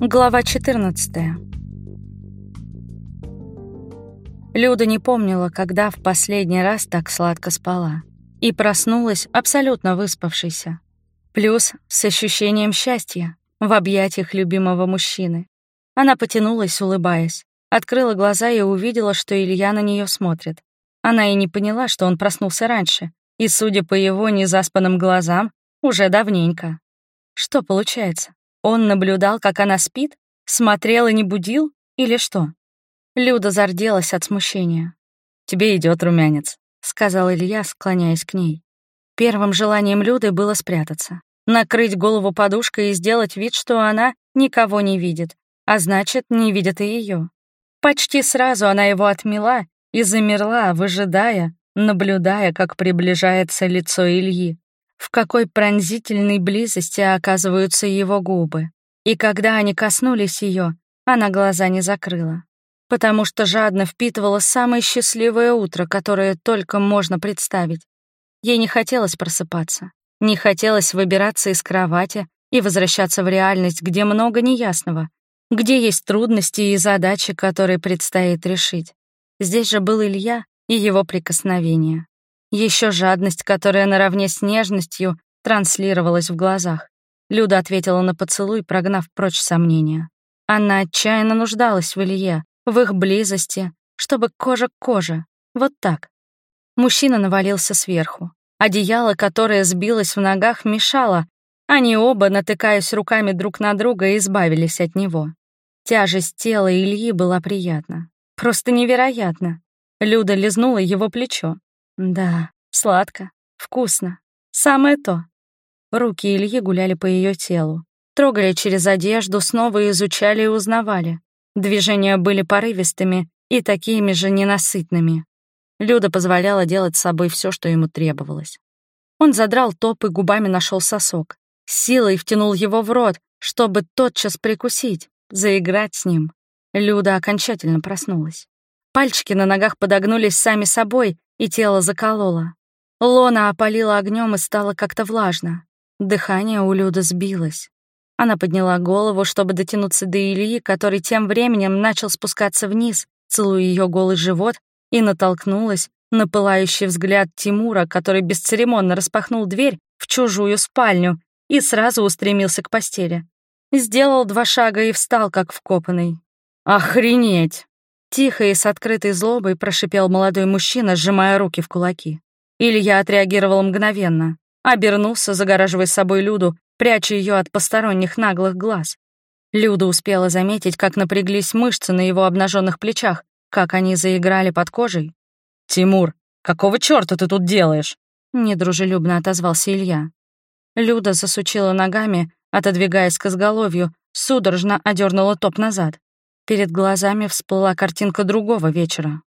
Глава 14. Люда не помнила, когда в последний раз так сладко спала. И проснулась абсолютно выспавшейся. Плюс с ощущением счастья в объятиях любимого мужчины. Она потянулась, улыбаясь, открыла глаза и увидела, что Илья на нее смотрит. Она и не поняла, что он проснулся раньше, и, судя по его незаспанным глазам, уже давненько. Что получается? Он наблюдал, как она спит, смотрел и не будил, или что? Люда зарделась от смущения. «Тебе идет румянец», — сказал Илья, склоняясь к ней. Первым желанием Люды было спрятаться, накрыть голову подушкой и сделать вид, что она никого не видит, а значит, не видит и ее. Почти сразу она его отмела и замерла, выжидая, наблюдая, как приближается лицо Ильи в какой пронзительной близости оказываются его губы. И когда они коснулись ее, она глаза не закрыла, потому что жадно впитывала самое счастливое утро, которое только можно представить. Ей не хотелось просыпаться, не хотелось выбираться из кровати и возвращаться в реальность, где много неясного, где есть трудности и задачи, которые предстоит решить. Здесь же был Илья и его прикосновение. Еще жадность, которая наравне с нежностью транслировалась в глазах. Люда ответила на поцелуй, прогнав прочь сомнения. Она отчаянно нуждалась в Илье, в их близости, чтобы кожа к коже. Вот так. Мужчина навалился сверху. Одеяло, которое сбилось в ногах, мешало. Они оба, натыкаясь руками друг на друга, избавились от него. Тяжесть тела Ильи была приятна. Просто невероятно. Люда лизнула его плечо. Да, сладко, вкусно. Самое то. Руки Ильи гуляли по ее телу. Трогали через одежду, снова изучали и узнавали. Движения были порывистыми и такими же ненасытными. Люда позволяла делать с собой все, что ему требовалось. Он задрал топ и губами нашел сосок. силой втянул его в рот, чтобы тотчас прикусить, заиграть с ним. Люда окончательно проснулась. Пальчики на ногах подогнулись сами собой, и тело закололо. Лона опалила огнем и стало как-то влажно. Дыхание у Люды сбилось. Она подняла голову, чтобы дотянуться до Ильи, который тем временем начал спускаться вниз, целуя ее голый живот, и натолкнулась на пылающий взгляд Тимура, который бесцеремонно распахнул дверь в чужую спальню и сразу устремился к постели. Сделал два шага и встал, как вкопанный. «Охренеть!» Тихо и с открытой злобой прошипел молодой мужчина, сжимая руки в кулаки. Илья отреагировал мгновенно. Обернулся, загораживая собой Люду, пряча ее от посторонних наглых глаз. Люда успела заметить, как напряглись мышцы на его обнаженных плечах, как они заиграли под кожей. «Тимур, какого чёрта ты тут делаешь?» Недружелюбно отозвался Илья. Люда засучила ногами, отодвигаясь к изголовью, судорожно одернула топ назад. Перед глазами всплыла картинка другого вечера.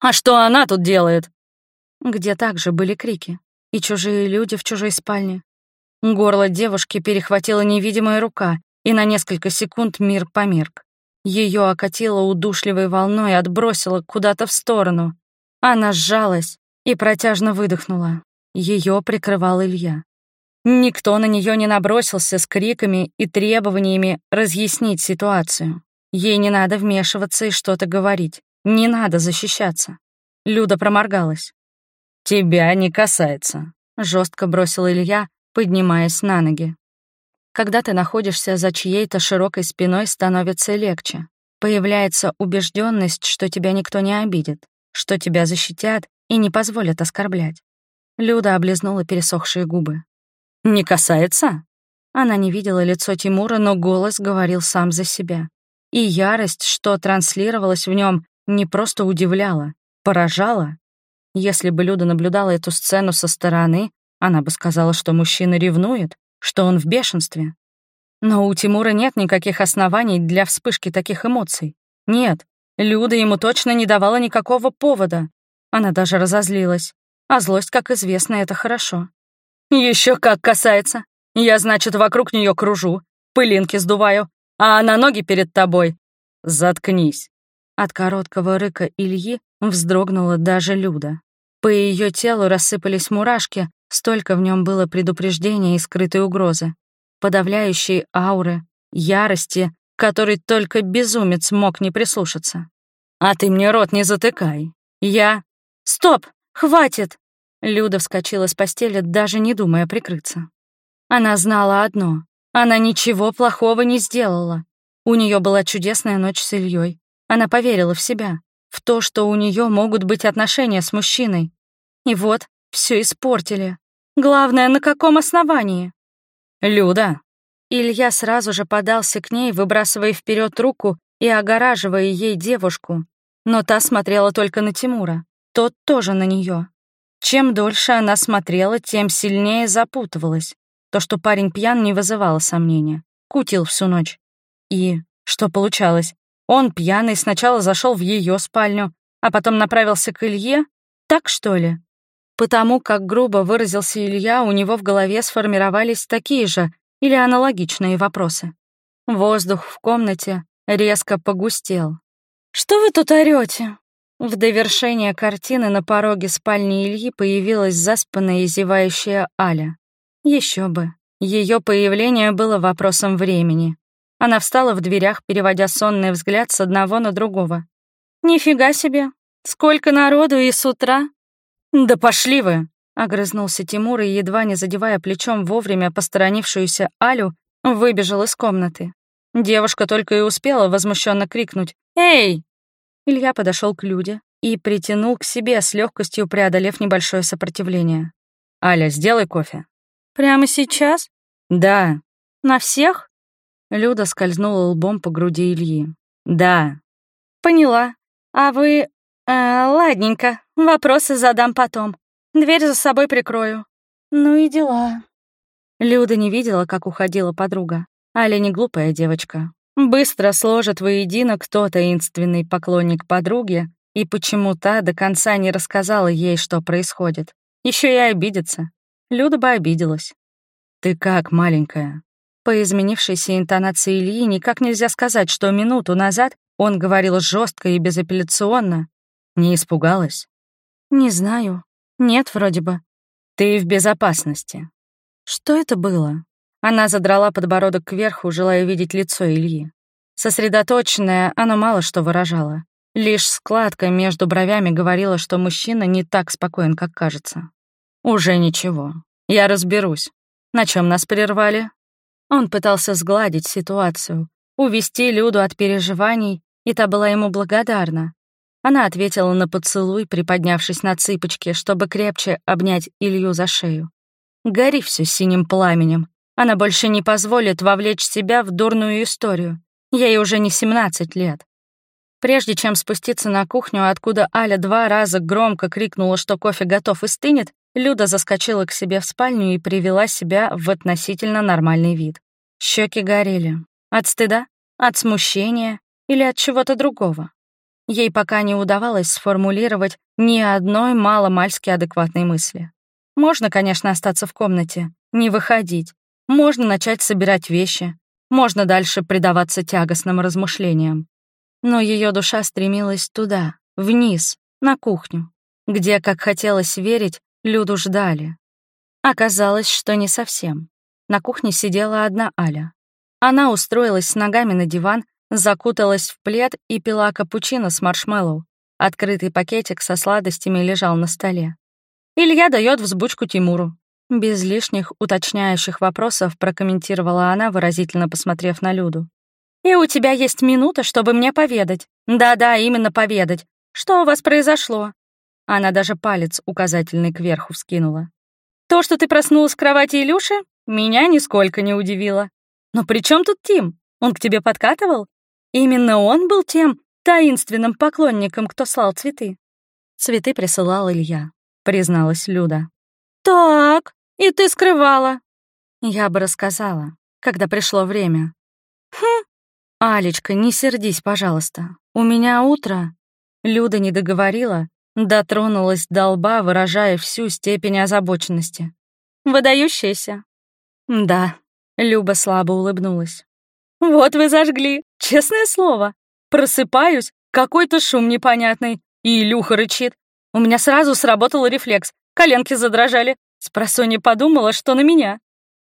«А что она тут делает?» Где также были крики. И чужие люди в чужой спальне. Горло девушки перехватила невидимая рука, и на несколько секунд мир померк. Ее окатило удушливой волной и отбросило куда-то в сторону. Она сжалась и протяжно выдохнула. Ее прикрывал Илья. Никто на нее не набросился с криками и требованиями разъяснить ситуацию. Ей не надо вмешиваться и что-то говорить. Не надо защищаться. Люда проморгалась. «Тебя не касается», — жестко бросил Илья, поднимаясь на ноги. Когда ты находишься за чьей-то широкой спиной, становится легче. Появляется убежденность, что тебя никто не обидит, что тебя защитят и не позволят оскорблять. Люда облизнула пересохшие губы. «Не касается?» Она не видела лицо Тимура, но голос говорил сам за себя. И ярость, что транслировалась в нем, не просто удивляла, поражала. Если бы Люда наблюдала эту сцену со стороны, она бы сказала, что мужчина ревнует, что он в бешенстве. Но у Тимура нет никаких оснований для вспышки таких эмоций. Нет, Люда ему точно не давала никакого повода. Она даже разозлилась. А злость, как известно, это хорошо. Еще как касается. Я, значит, вокруг нее кружу, пылинки сдуваю, а она ноги перед тобой. Заткнись. От короткого рыка Ильи вздрогнула даже Люда. По ее телу рассыпались мурашки, столько в нем было предупреждения и скрытой угрозы, подавляющей ауры, ярости, которой только безумец мог не прислушаться. «А ты мне рот не затыкай. Я...» «Стоп! Хватит!» Люда вскочила с постели, даже не думая прикрыться. Она знала одно. Она ничего плохого не сделала. У нее была чудесная ночь с Ильей. Она поверила в себя, в то, что у нее могут быть отношения с мужчиной. И вот, все испортили. Главное, на каком основании? «Люда!» Илья сразу же подался к ней, выбрасывая вперед руку и огораживая ей девушку. Но та смотрела только на Тимура. Тот тоже на нее. Чем дольше она смотрела, тем сильнее запутывалась. То, что парень пьян, не вызывало сомнения. Кутил всю ночь. И что получалось? Он пьяный сначала зашел в ее спальню, а потом направился к Илье? Так что ли? Потому как грубо выразился Илья, у него в голове сформировались такие же или аналогичные вопросы. Воздух в комнате резко погустел. «Что вы тут орёте?» В довершение картины на пороге спальни Ильи появилась заспанная и зевающая Аля. Еще бы. Ее появление было вопросом времени. Она встала в дверях, переводя сонный взгляд с одного на другого. «Нифига себе! Сколько народу и с утра!» «Да пошли вы!» — огрызнулся Тимур и, едва не задевая плечом вовремя посторонившуюся Алю, выбежал из комнаты. Девушка только и успела возмущенно крикнуть «Эй!». Илья подошел к Люде и притянул к себе с легкостью, преодолев небольшое сопротивление. «Аля, сделай кофе». «Прямо сейчас?» «Да». «На всех?» Люда скользнула лбом по груди Ильи. «Да». «Поняла. А вы... Э, ладненько, вопросы задам потом. Дверь за собой прикрою». «Ну и дела». Люда не видела, как уходила подруга. Аля не глупая девочка. Быстро сложит воедино кто таинственный поклонник подруги, и почему та до конца не рассказала ей, что происходит. Еще и обидится. Люда бы обиделась. «Ты как, маленькая?» По изменившейся интонации Ильи никак нельзя сказать, что минуту назад он говорил жестко и безапелляционно. Не испугалась? «Не знаю. Нет, вроде бы». «Ты в безопасности». «Что это было?» Она задрала подбородок кверху, желая видеть лицо Ильи. Сосредоточенное, оно мало что выражало. Лишь складка между бровями говорила, что мужчина не так спокоен, как кажется. «Уже ничего. Я разберусь. На чем нас прервали?» Он пытался сгладить ситуацию, увести Люду от переживаний, и та была ему благодарна. Она ответила на поцелуй, приподнявшись на цыпочки, чтобы крепче обнять Илью за шею. «Гори все синим пламенем. Она больше не позволит вовлечь себя в дурную историю. Ей уже не 17 лет. Прежде чем спуститься на кухню, откуда Аля два раза громко крикнула, что кофе готов и стынет, Люда заскочила к себе в спальню и привела себя в относительно нормальный вид. Щеки горели. От стыда? От смущения? Или от чего-то другого? Ей пока не удавалось сформулировать ни одной маломальски адекватной мысли. Можно, конечно, остаться в комнате, не выходить. Можно начать собирать вещи. Можно дальше предаваться тягостным размышлениям. Но ее душа стремилась туда, вниз, на кухню, где, как хотелось верить, Люду ждали. Оказалось, что не совсем. На кухне сидела одна Аля. Она устроилась с ногами на диван, закуталась в плед и пила капучино с маршмеллоу. Открытый пакетик со сладостями лежал на столе. Илья дает взбучку Тимуру. Без лишних уточняющих вопросов прокомментировала она, выразительно посмотрев на Люду. «И у тебя есть минута, чтобы мне поведать. Да-да, именно поведать. Что у вас произошло?» Она даже палец указательный кверху вскинула. «То, что ты проснулась в кровати Илюши, меня нисколько не удивило. Но при чем тут Тим? Он к тебе подкатывал? Именно он был тем таинственным поклонником, кто слал цветы». «Цветы присылал Илья», — призналась Люда. «Так, и ты скрывала». Я бы рассказала, когда пришло время. «Хм, «Алечка, не сердись, пожалуйста. У меня утро...» Люда не договорила, дотронулась до лба, выражая всю степень озабоченности. «Выдающаяся?» «Да», — Люба слабо улыбнулась. «Вот вы зажгли, честное слово. Просыпаюсь, какой-то шум непонятный, и Илюха рычит. У меня сразу сработал рефлекс, коленки задрожали. Спросонья подумала, что на меня.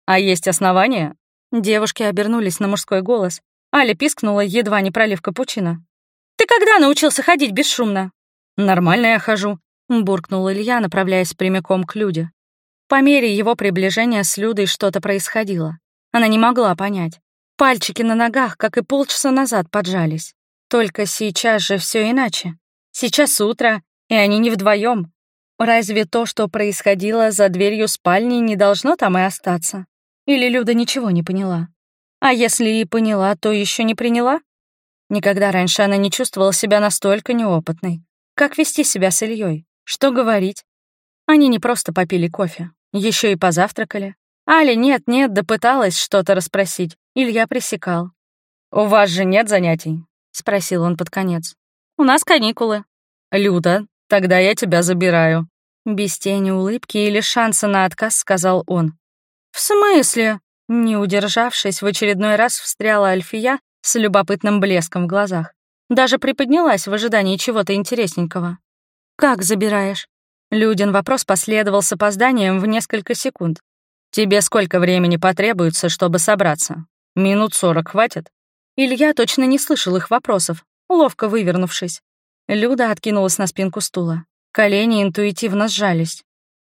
А есть основания?» Девушки обернулись на мужской голос, Аля пискнула, едва не пролив капучино. «Ты когда научился ходить бесшумно?» «Нормально я хожу», — буркнул Илья, направляясь прямиком к Люде. По мере его приближения с Людой что-то происходило. Она не могла понять. Пальчики на ногах, как и полчаса назад, поджались. Только сейчас же все иначе. Сейчас утро, и они не вдвоем. Разве то, что происходило за дверью спальни, не должно там и остаться? Или Люда ничего не поняла? А если и поняла, то еще не приняла? Никогда раньше она не чувствовала себя настолько неопытной. Как вести себя с Ильей? Что говорить? Они не просто попили кофе, еще и позавтракали. Аля нет-нет, да пыталась что-то расспросить. Илья пресекал. «У вас же нет занятий?» — спросил он под конец. «У нас каникулы». «Люда, тогда я тебя забираю». Без тени улыбки или шанса на отказ сказал он. «В смысле?» Не удержавшись, в очередной раз встряла Альфия с любопытным блеском в глазах. Даже приподнялась в ожидании чего-то интересненького. «Как забираешь?» Людин вопрос последовал с опозданием в несколько секунд. «Тебе сколько времени потребуется, чтобы собраться? Минут сорок хватит?» Илья точно не слышал их вопросов, ловко вывернувшись. Люда откинулась на спинку стула. Колени интуитивно сжались.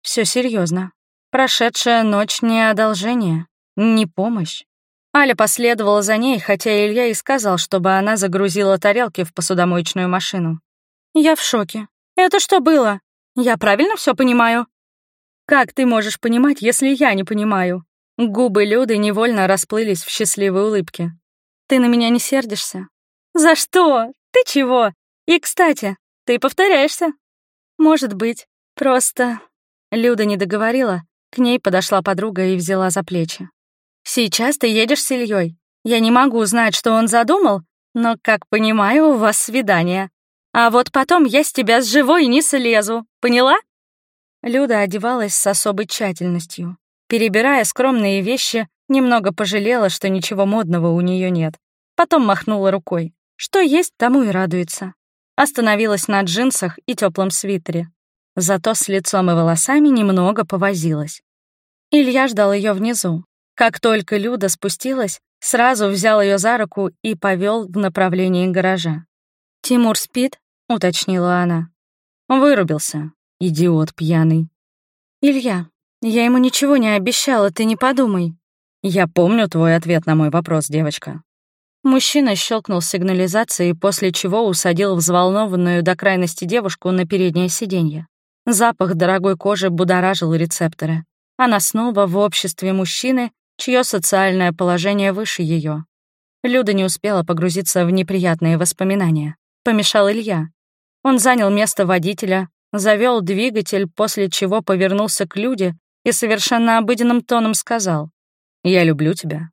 Все серьезно. Прошедшая ночь не одолжение, не помощь. Аля последовала за ней, хотя Илья и сказал, чтобы она загрузила тарелки в посудомоечную машину. «Я в шоке. Это что было? Я правильно все понимаю?» «Как ты можешь понимать, если я не понимаю?» Губы Люды невольно расплылись в счастливой улыбке. «Ты на меня не сердишься?» «За что? Ты чего? И, кстати, ты повторяешься?» «Может быть. Просто...» Люда не договорила, к ней подошла подруга и взяла за плечи. Сейчас ты едешь с Ильей. Я не могу узнать, что он задумал, но, как понимаю, у вас свидание. А вот потом я с тебя с живой не слезу, поняла?» Люда одевалась с особой тщательностью. Перебирая скромные вещи, немного пожалела, что ничего модного у нее нет. Потом махнула рукой. Что есть, тому и радуется. Остановилась на джинсах и теплом свитере. Зато с лицом и волосами немного повозилась. Илья ждал ее внизу, как только Люда спустилась, сразу взял ее за руку и повел в направлении гаража. «Тимур спит?» — уточнила она. Вырубился. Идиот пьяный. «Илья, я ему ничего не обещала, ты не подумай». «Я помню твой ответ на мой вопрос, девочка». Мужчина щелкнул сигнализацией, после чего усадил взволнованную до крайности девушку на переднее сиденье. Запах дорогой кожи будоражил рецепторы. Она снова в обществе мужчины, чье социальное положение выше ее. Люда не успела погрузиться в неприятные воспоминания. Помешал Илья. Он занял место водителя, завел двигатель, после чего повернулся к Люде и совершенно обыденным тоном сказал «Я люблю тебя.